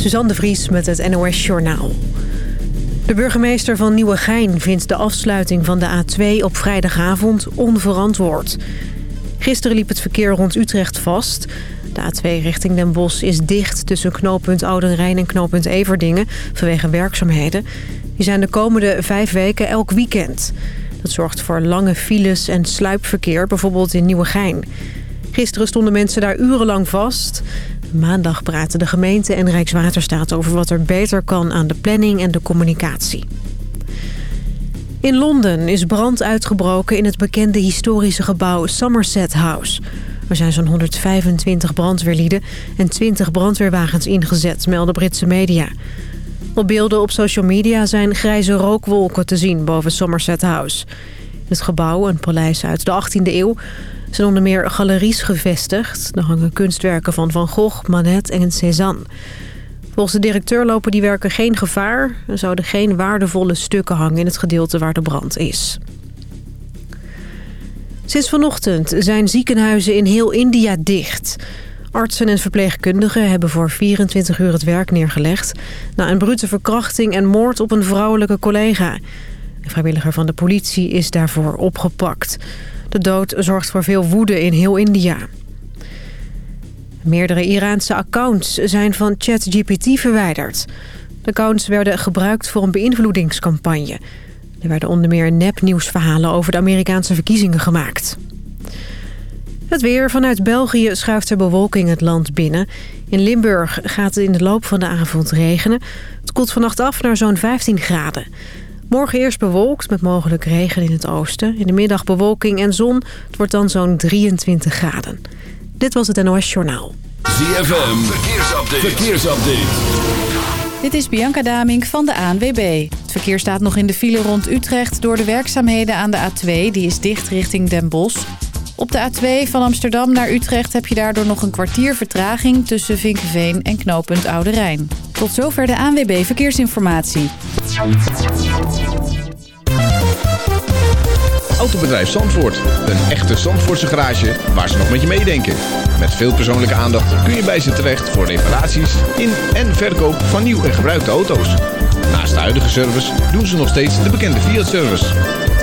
Suzanne de Vries met het NOS Journaal. De burgemeester van Nieuwegein vindt de afsluiting van de A2 op vrijdagavond onverantwoord. Gisteren liep het verkeer rond Utrecht vast. De A2 richting Den Bosch is dicht tussen knooppunt Oudenrijn en knooppunt Everdingen vanwege werkzaamheden. Die zijn de komende vijf weken elk weekend. Dat zorgt voor lange files en sluipverkeer, bijvoorbeeld in Nieuwegein. Gisteren stonden mensen daar urenlang vast. Maandag praten de gemeente en Rijkswaterstaat over wat er beter kan aan de planning en de communicatie. In Londen is brand uitgebroken in het bekende historische gebouw Somerset House. Er zijn zo'n 125 brandweerlieden en 20 brandweerwagens ingezet, melden Britse media. Op beelden op social media zijn grijze rookwolken te zien boven Somerset House. Het gebouw, een paleis uit de 18e eeuw, zijn onder meer galeries gevestigd. Er hangen kunstwerken van Van Gogh, Manet en Cézanne. Volgens de directeur lopen die werken geen gevaar... en zouden geen waardevolle stukken hangen in het gedeelte waar de brand is. Sinds vanochtend zijn ziekenhuizen in heel India dicht. Artsen en verpleegkundigen hebben voor 24 uur het werk neergelegd... na een brute verkrachting en moord op een vrouwelijke collega. Een vrijwilliger van de politie is daarvoor opgepakt. De dood zorgt voor veel woede in heel India. Meerdere Iraanse accounts zijn van ChatGPT verwijderd. De accounts werden gebruikt voor een beïnvloedingscampagne. Er werden onder meer nepnieuwsverhalen over de Amerikaanse verkiezingen gemaakt. Het weer. Vanuit België schuift er bewolking het land binnen. In Limburg gaat het in de loop van de avond regenen. Het koelt vannacht af naar zo'n 15 graden. Morgen eerst bewolkt met mogelijk regen in het oosten. In de middag bewolking en zon. Het wordt dan zo'n 23 graden. Dit was het NOS Journaal. ZFM, verkeersupdate. verkeersupdate. Dit is Bianca Damink van de ANWB. Het verkeer staat nog in de file rond Utrecht door de werkzaamheden aan de A2. Die is dicht richting Den Bosch. Op de A2 van Amsterdam naar Utrecht heb je daardoor nog een kwartier vertraging... tussen Vinkenveen en knooppunt Oude Rijn. Tot zover de ANWB Verkeersinformatie. Autobedrijf Zandvoort. Een echte Zandvoortse garage waar ze nog met je meedenken. Met veel persoonlijke aandacht kun je bij ze terecht voor reparaties in en verkoop van nieuw en gebruikte auto's. Naast de huidige service doen ze nog steeds de bekende Fiat-service.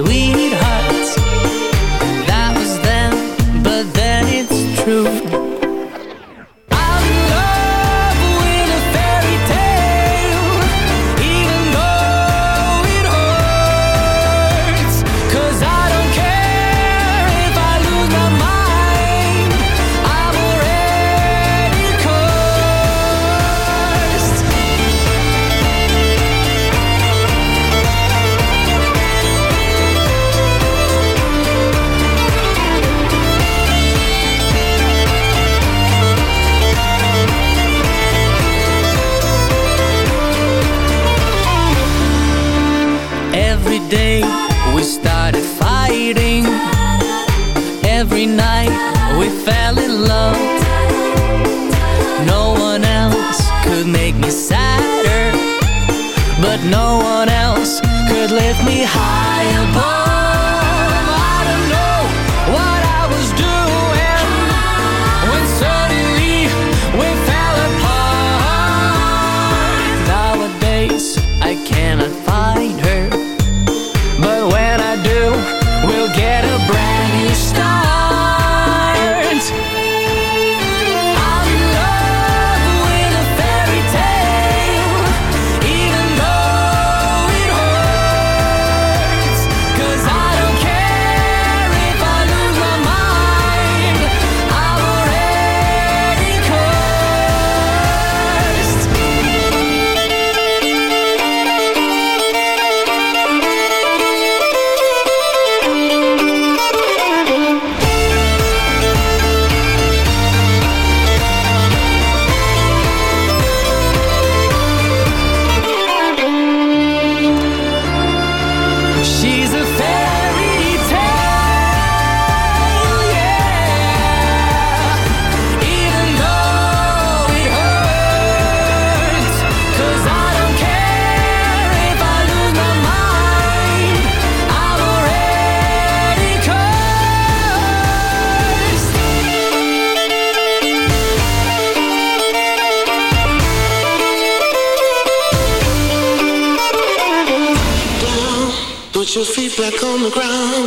And back on the ground.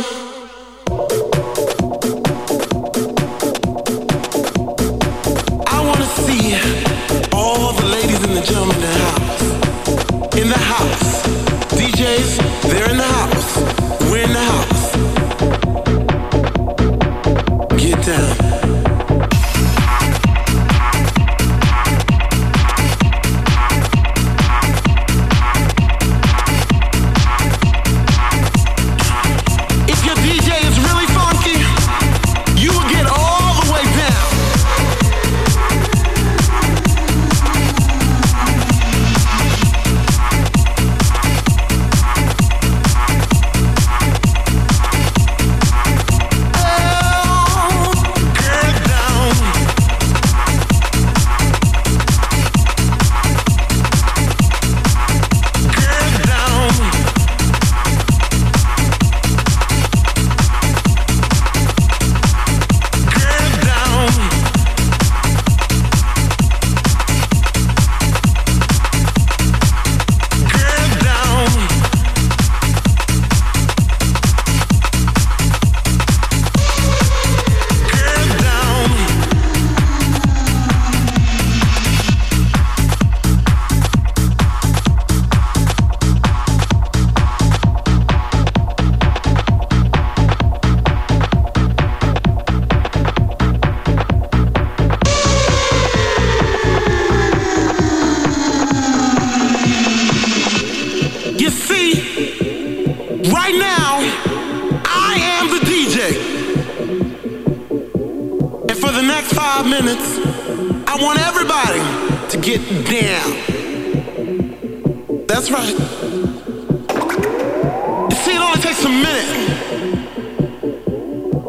See, it only takes a minute.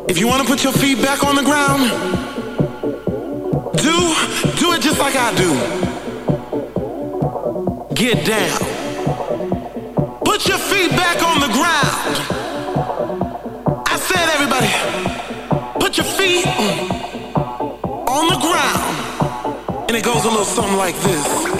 If you want to put your feet back on the ground, do, do it just like I do. Get down. Put your feet back on the ground. I said, everybody, put your feet on the ground. And it goes a little something like this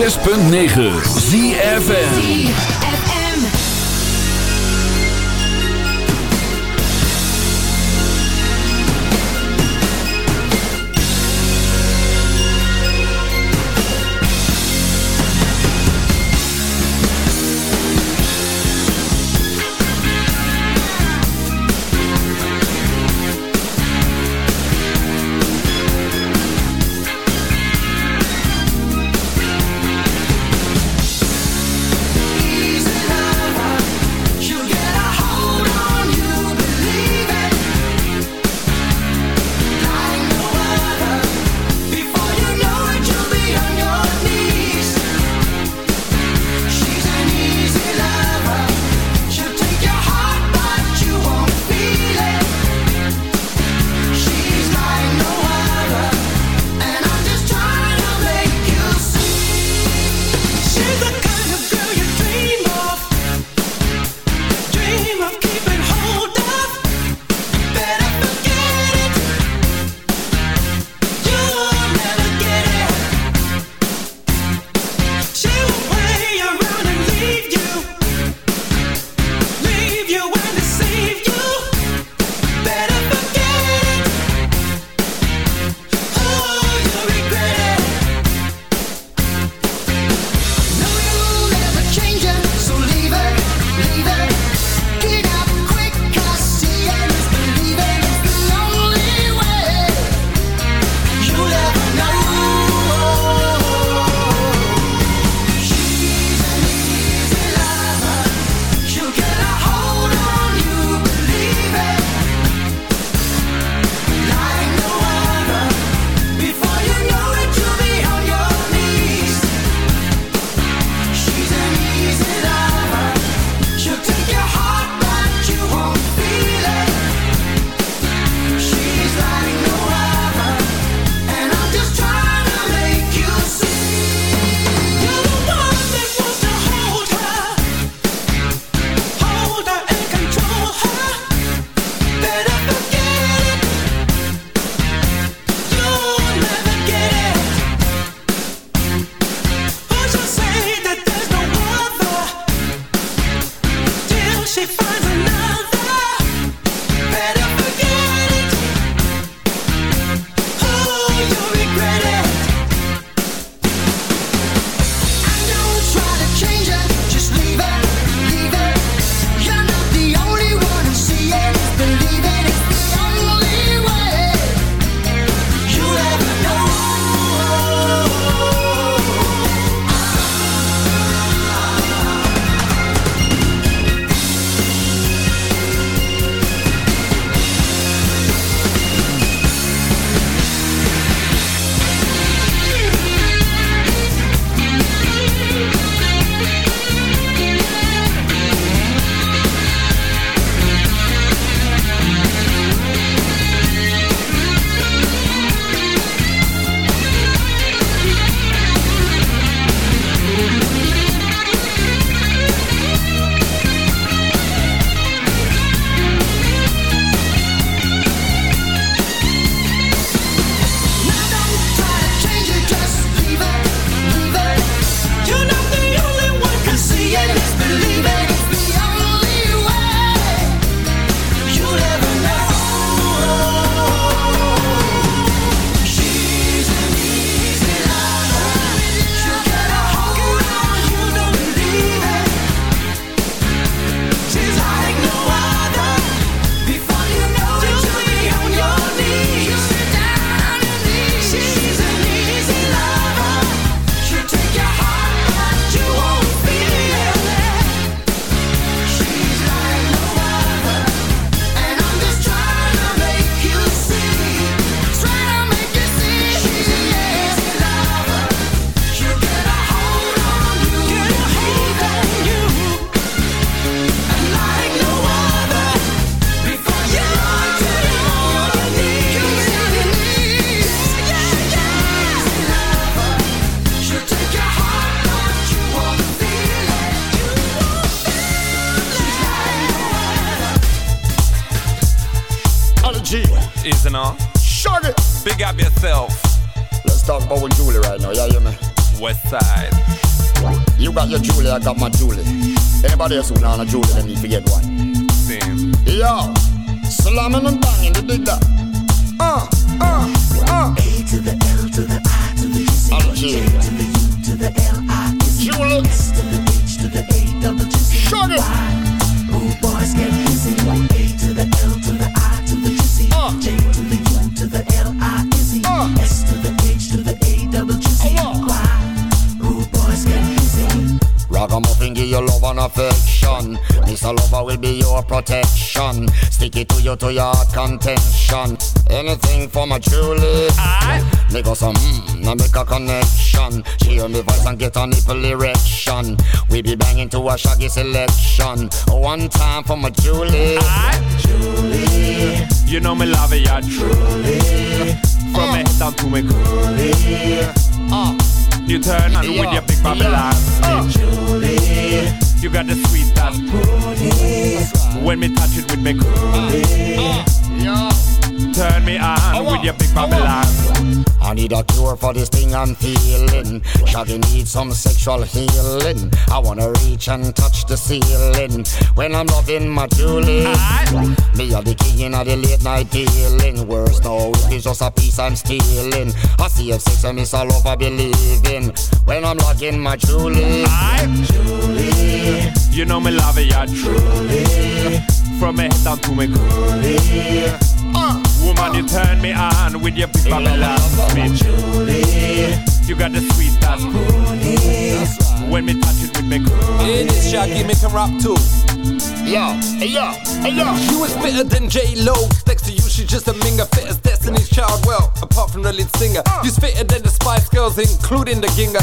106.9 ZFN Not a Julie, Mr. Lover will be your protection. Stick it to you to your contention. Anything for my Julie. Aye. Make us some mmm, now make a connection. She hear me voice and get a nipple erection. We be banging to a shaggy selection. One time for my Julie. Aye. You know me love it, yeah, truly. From me head down to me coolie. Uh, You turn on Yeah. with your big Babylon. Uh. You got the sweet that When me touch it with me coolie. yeah. Turn me on oh, with your big oh, Babylon. I need a cure for this thing I'm feeling. Shaggy needs some sexual healing. I wanna reach and touch the ceiling when I'm loving my Julie. Aye. Me are the king of the late night dealing. Worse no, it's just a piece I'm stealing. I see if sex and miss all over believing when I'm loving my Julie. Aye. You know me love it, yeah, truly. From me head down to me coolie. Uh, Woman, you turn me on with your big Babylon. Me Julie. You got the sweet that that's right. When me touch it with me coolie. It is Shaggy, make him rap too. Yo, hey yo, hey yo. You is fitter than J Lo. Next to you, she's just a minger. Fit as Destiny's Child. Well, apart from the lead singer, you's fitter than the Spice Girls, including the Ginger.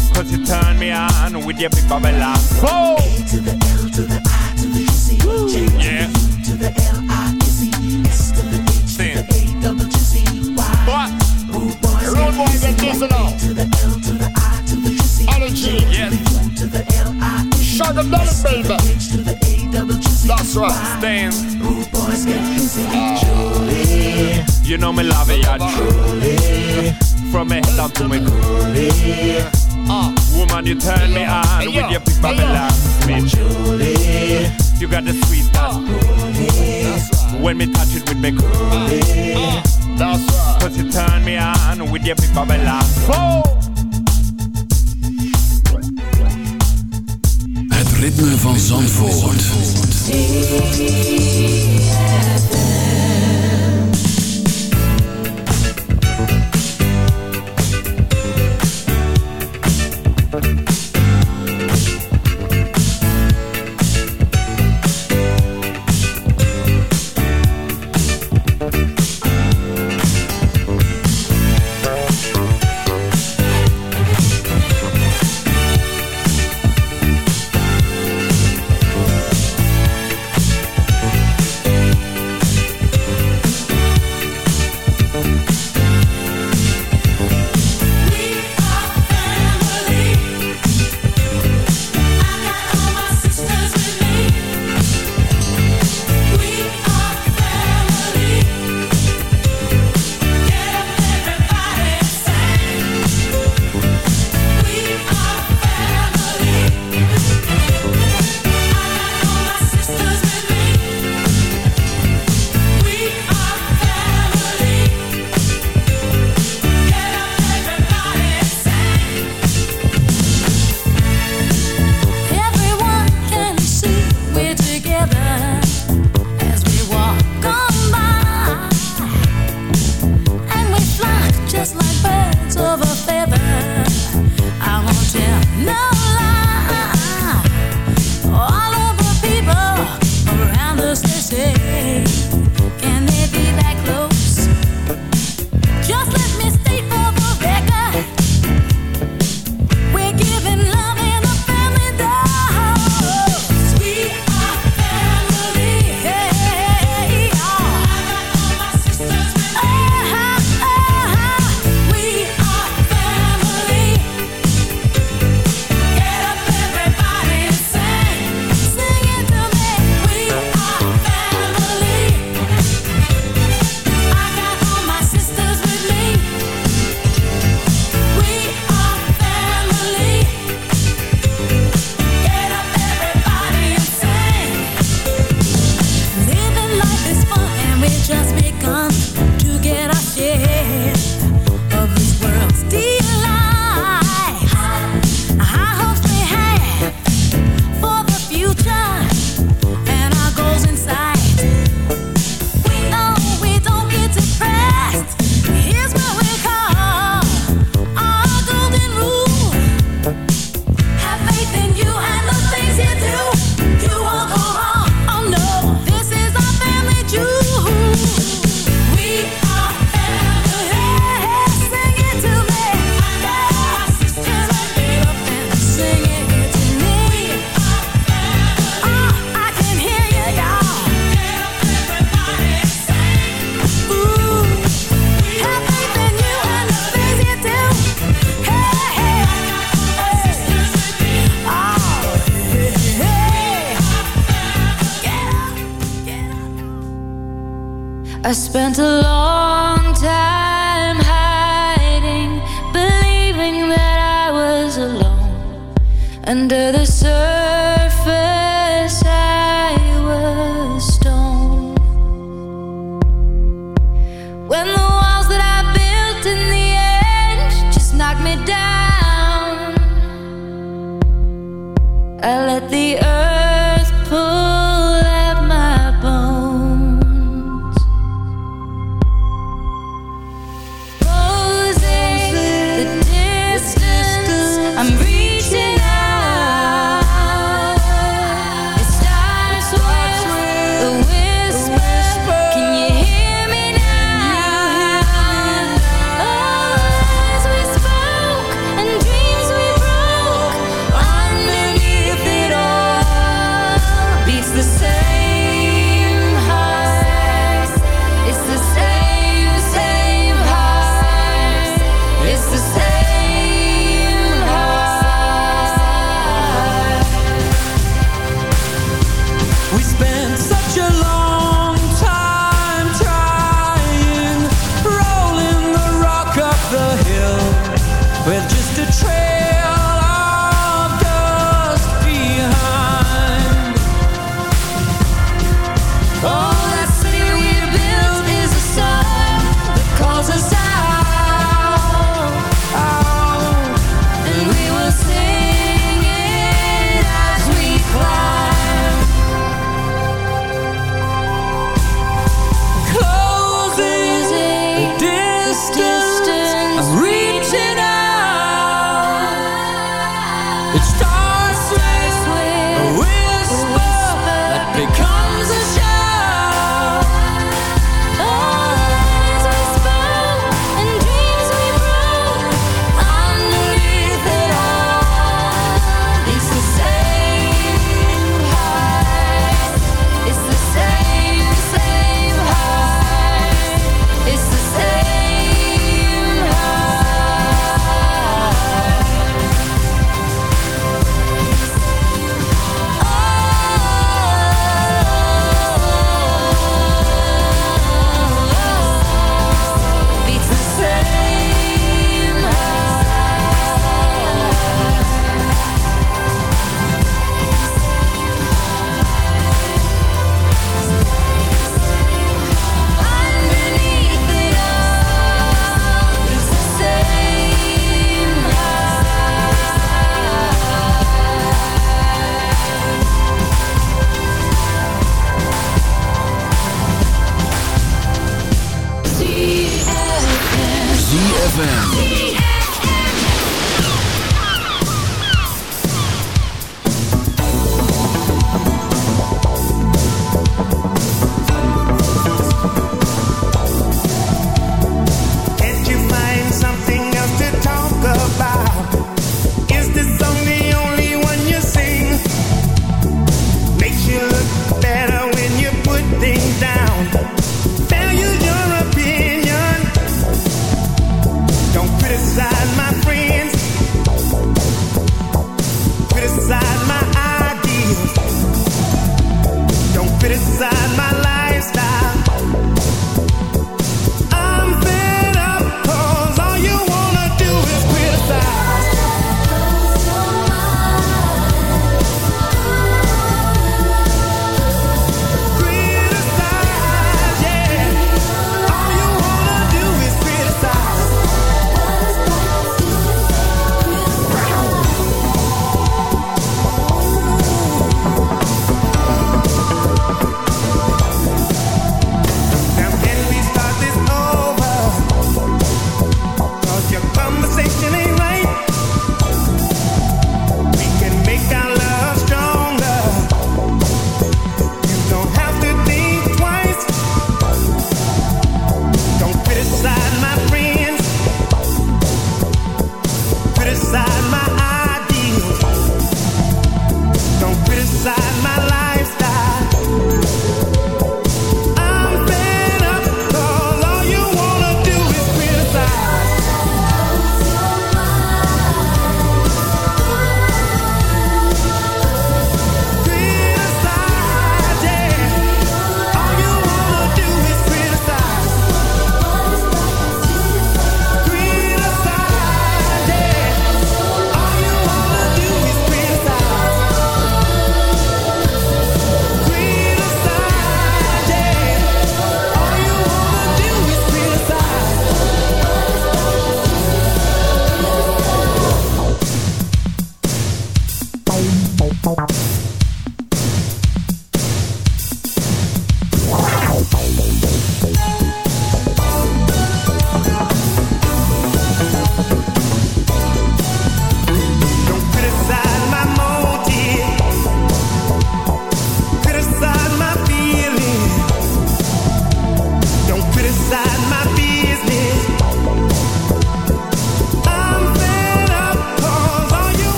Cause you turn me on with your big Babylon. Whoa! To the L to the I to the C to Yeah. the U to the L I is E S to the H to the A double G C Y. Rude boys get busy to the L to the I to the. U to the L I is E to the A That's right. Stand. Rude boys get busy. You know me love it, yeah, truly. From me head down to me coolie. Uh, Woman, you turn me on Hey, with yo. your big Hey, yo. Babylon. Me Julie. You got the sweet that that's right. When me touch it with me coolie. That's right. Cause you turn me on with your big Babylon. Whoa! Het ritme van Zandvoort.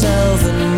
Geef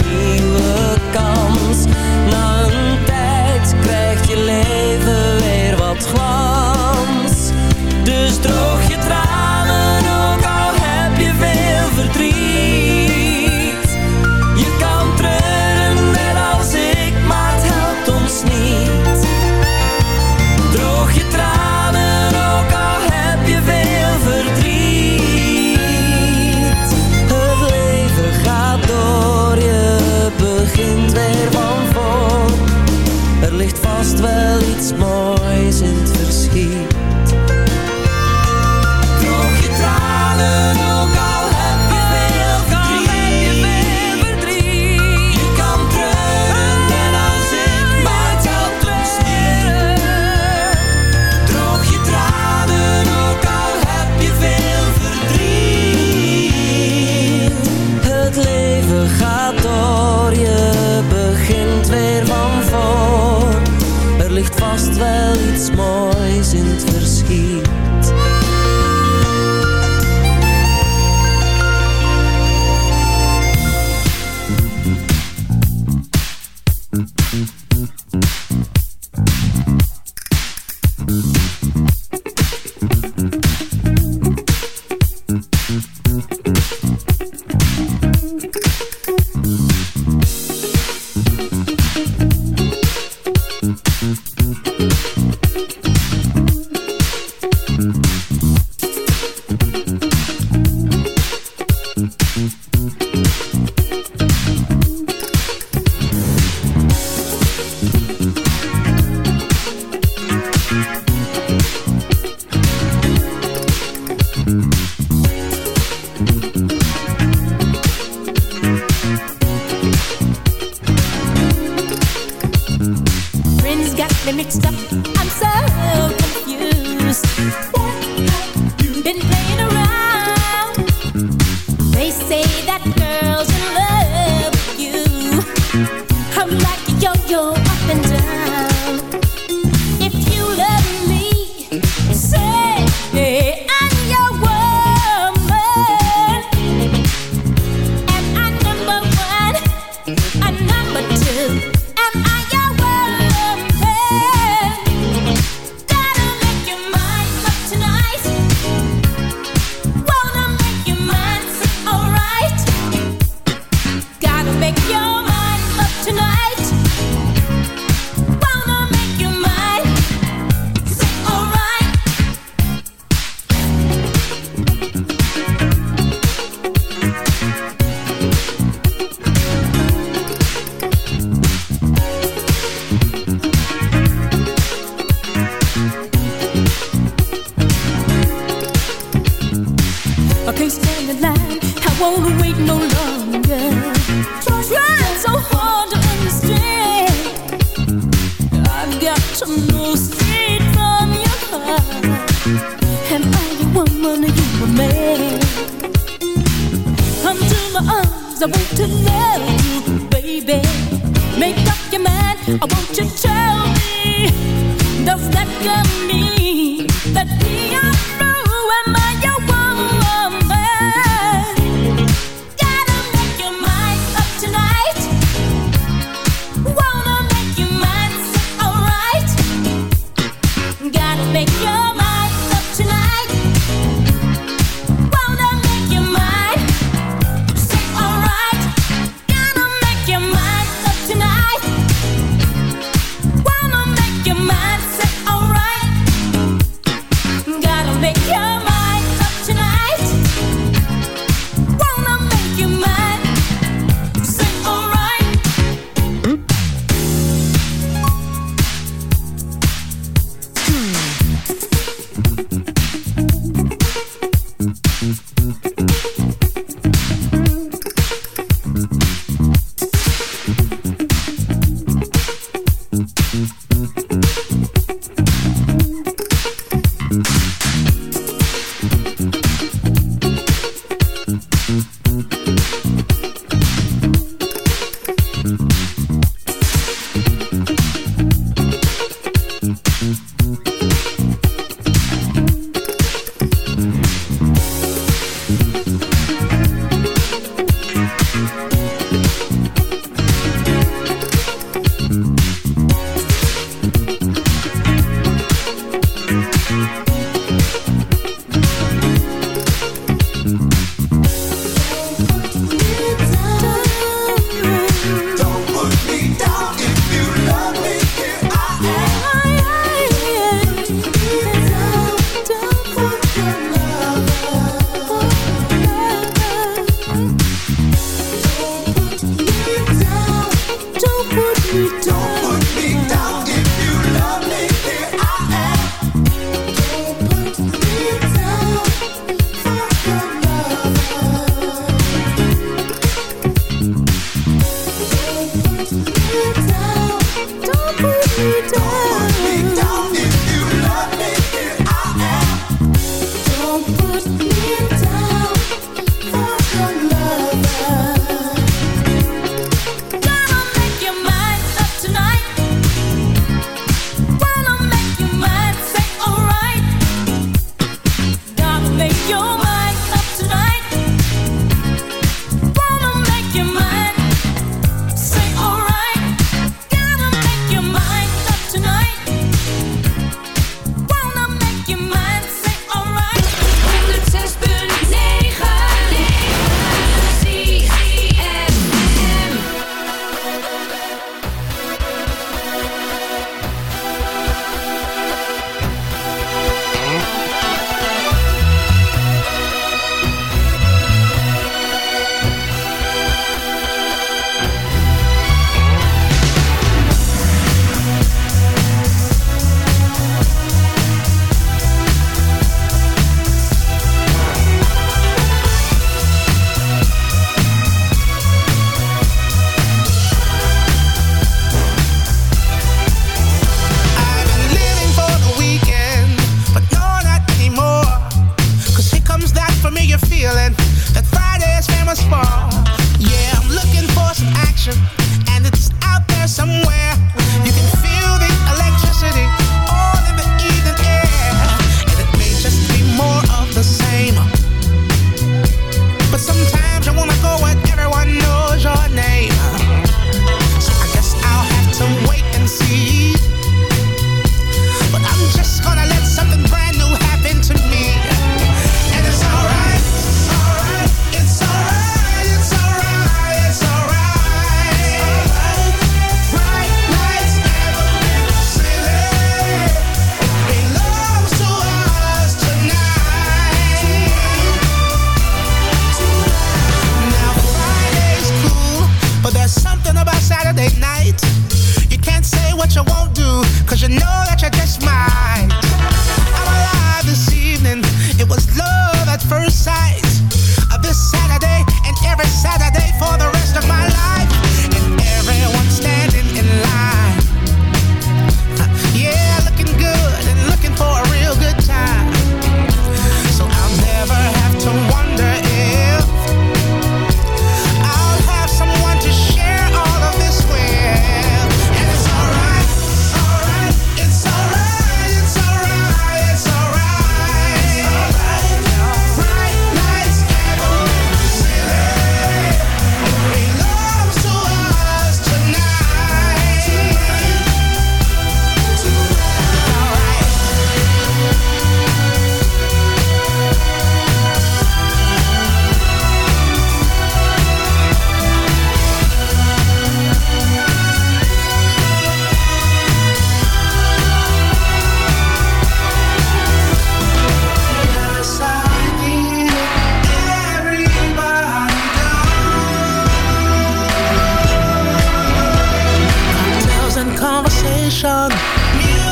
station.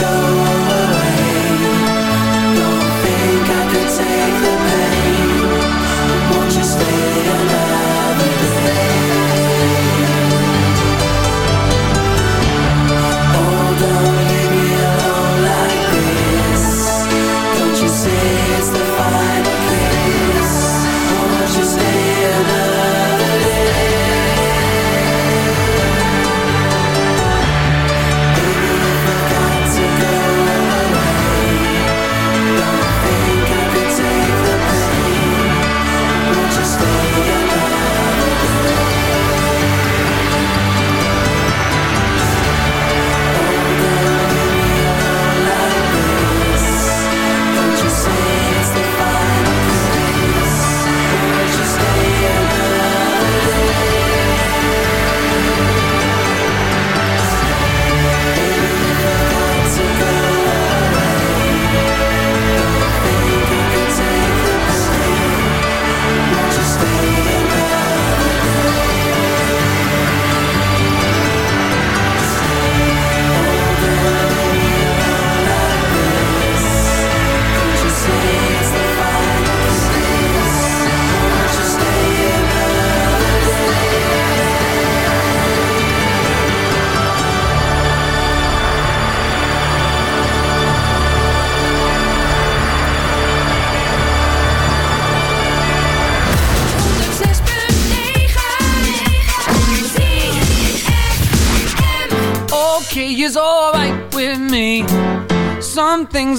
go.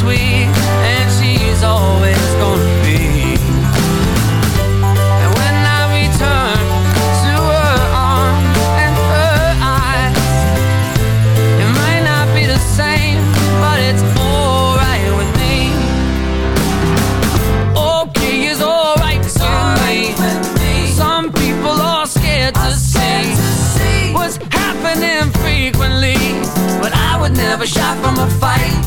sweet, and she's always gonna be. And when I return to her arms and her eyes, it might not be the same, but it's alright with me. Okay is alright me. Some people are scared to see what's happening frequently, but I would never shy from a fight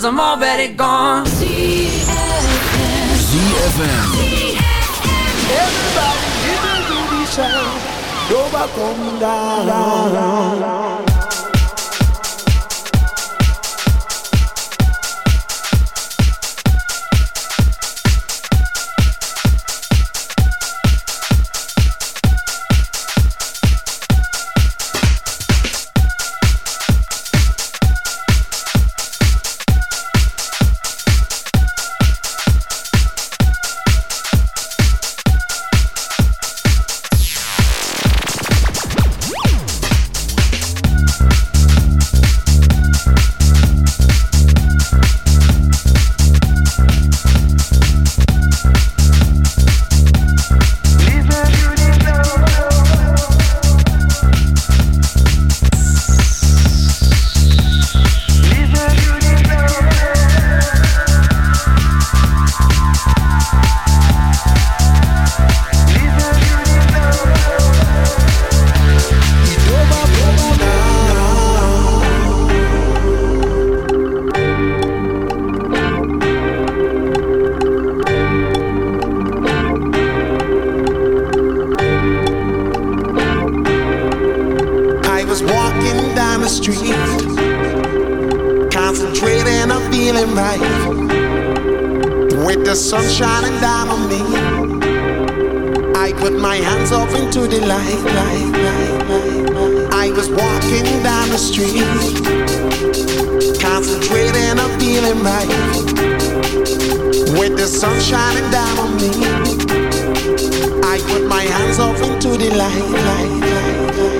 cause I'm already gone. ZFM. ZFM. Everybody, give a booty. Go back home down. down, down, down. the street. Concentrating on feeling right. With the sun shining down on me, I put my hands off into the light. light, light, light.